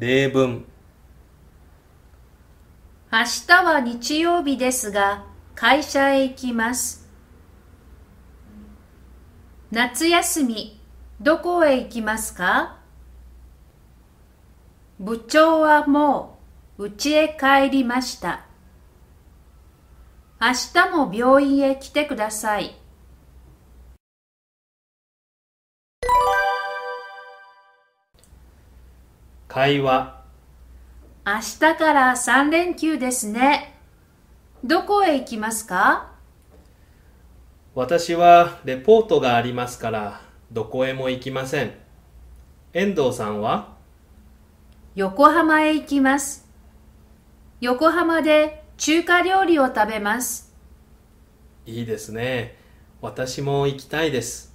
例文明日は日曜日ですが、会社へ行きます。夏休み、どこへ行きますか？部長はもう家へ帰りました。明日も病院へ来てください。会話明日から3連休ですね。どこへ行きますか？私はレポートがありますからどこへも行きません遠藤さんは？横浜へ行きます。横浜で中華料理を食べます。いいですね私も行きたいです